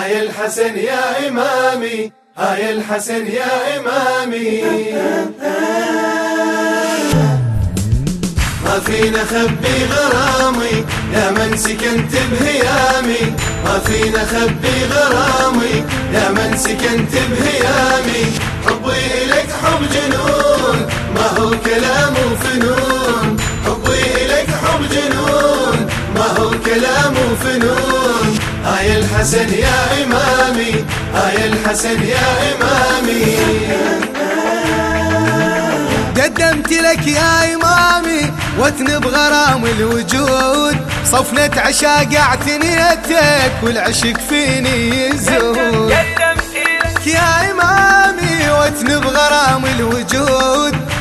هاي الحسن يا إمامي هاي الحسن يا إمامي. ما فينا خبي غرامي يا من سكنت بهيامي. ما فينا خبي غرامي يا من سكنت بهيامي. حبي إليك حب جنون ما هو كلام وفنون. حبي إليك حب جنون ما هو كلام وفنون. هاي الحسن يا إمامي هاي الحسن يا إمامي. قدمت لك يا إمامي واتنب غرام الوجود. صفنة عشاق اعتنيتك والعشق فيني يزود يا إمامي.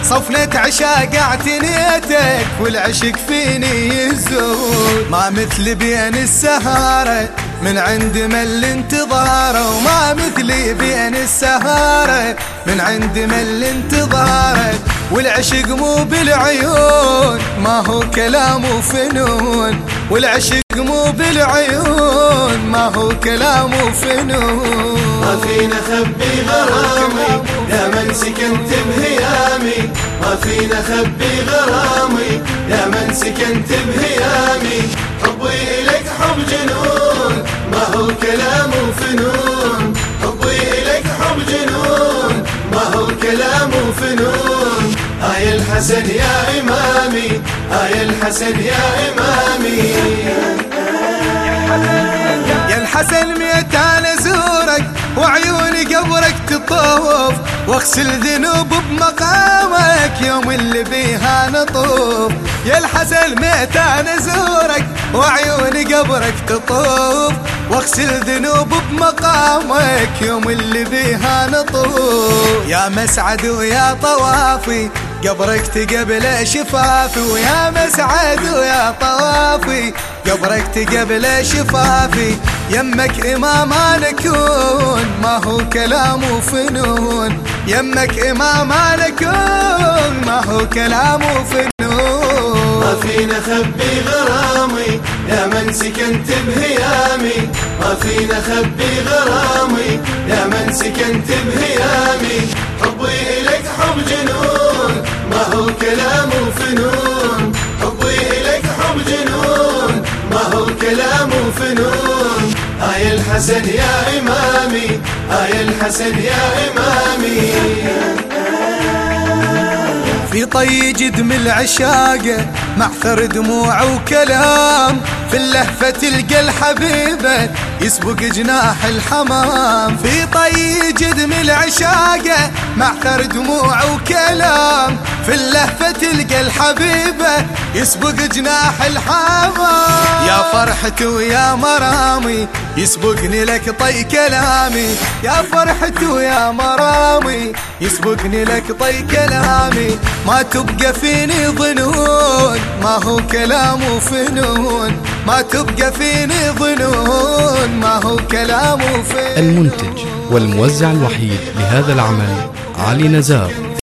صفنة عشاق اعتنيتك والعشق فيني يزود ما مثل بين السهارة من عند من انتظاره. وما مثلي بين السهارة من عند من انتظاره. والعشق مو بالعيون ما هو كلام وفنون. والعشق مو بالعيون ما هو كلام وفنون. ما فينا خبي غرامي من سكنت بهيامي ما فينا خبي غرامي يا من سكنت بهيامي. حبي إليك حب جنون ما هو كلام وفنون. حبي إليك حب جنون ما هو كلام وفنون. هاي الحسن يا إمامي هاي الحسن يا إمامي. يا الحسن ميت واغسل ذنوب بمقامك يوم اللي بيها نطوف. يا الحسن ميت أنا زورك وعيوني قبرك تطوف. واغسل ذنوب بمقامك يوم اللي بيها نطوف. يا مسعد ويا طوافي قبرك تقبل شفافي. ويا مسعد ويا طوافي قبرك تقبل شفافي. يمك إمام نكون ما هو كلام وفنون يمك إمام نكون ما هو كلام وفنون ما فينا خبي غرامي يا من سكنت بهيامي. ما فينا خبي غرامي يا من سكنت بهيامي. حبي إليك حب جنون ما هو كلام وفنون حبي إليك حب جنون ما هو كلام وفنون هاي الحسن يا إمامي هاي الحسن يا إمامي. في طي جدم العشاقة معثر دموع وكلام. في اللهفة تلقى الحبيبة يسبق جناح الحمام. في طي جدم العشاقة معثر دموع وكلام. في اللهفة تلقى الحبيبة يسبق جناح الحمام يا فرحتي ويا مرامي يسبقني لك طي كلامي. يا فرحتي ويا مرامي يسبقني لك طي كلامي. ما تبقى فيني ظنون ما هو كلام وفنون. ما تبقى فيني ظنون ما هو كلام وفنون. المنتج والموزع الوحيد لهذا العمل علي نزار.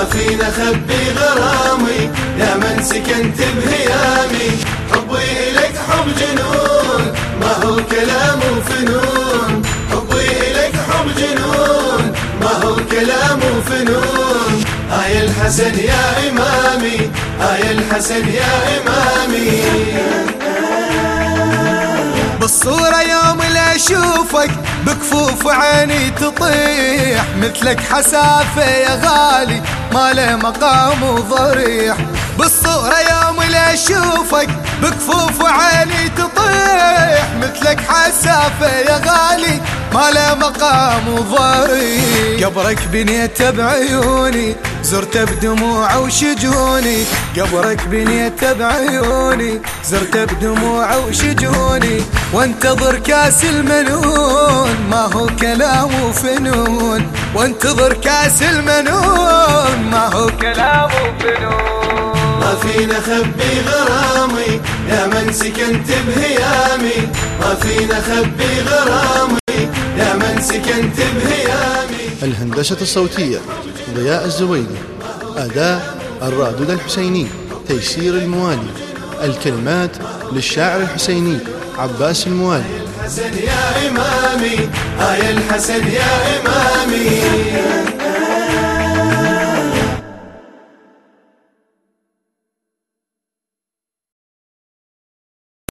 ما فينا خبي غرامي يا من سكنت بهيامي. حبي إليك حب جنون ما هو كلام وفنون حبي إليك حب جنون ما هو كلام وفنون هاي الحسن يا إمامي هاي الحسن يا إمامي. بالصورة يوم اللي أشوفك بكفوف عيني تطيح. مثلك حسافة يا غالي ما له مقام وضريح. بالصورة يوم اللي أشوفك بكفوف عيني تطيح. مثلك حسافة يا غالي ما له مقام وضريح قبرك بنيته بعيوني زرته بدموع وشجوني. قبرك بنيته بعيوني زرته بدموع وشجوني. وانتظر كاس المنون ما هو كلام وفنون. وانتظر كاس المنون ما هو كلام وفنون. ما فينا خبي غرامي يا من سكنت بهيامي. ما فينا خبي غرامي. سكنت بهيامي. الهندسة الصوتية ضياء الزويدي أداء الرادود الحسيني تيسير الموالي الكلمات للشاعر الحسيني عباس الموالي الحسن يا إمامي هاي الحسن يا إمامي.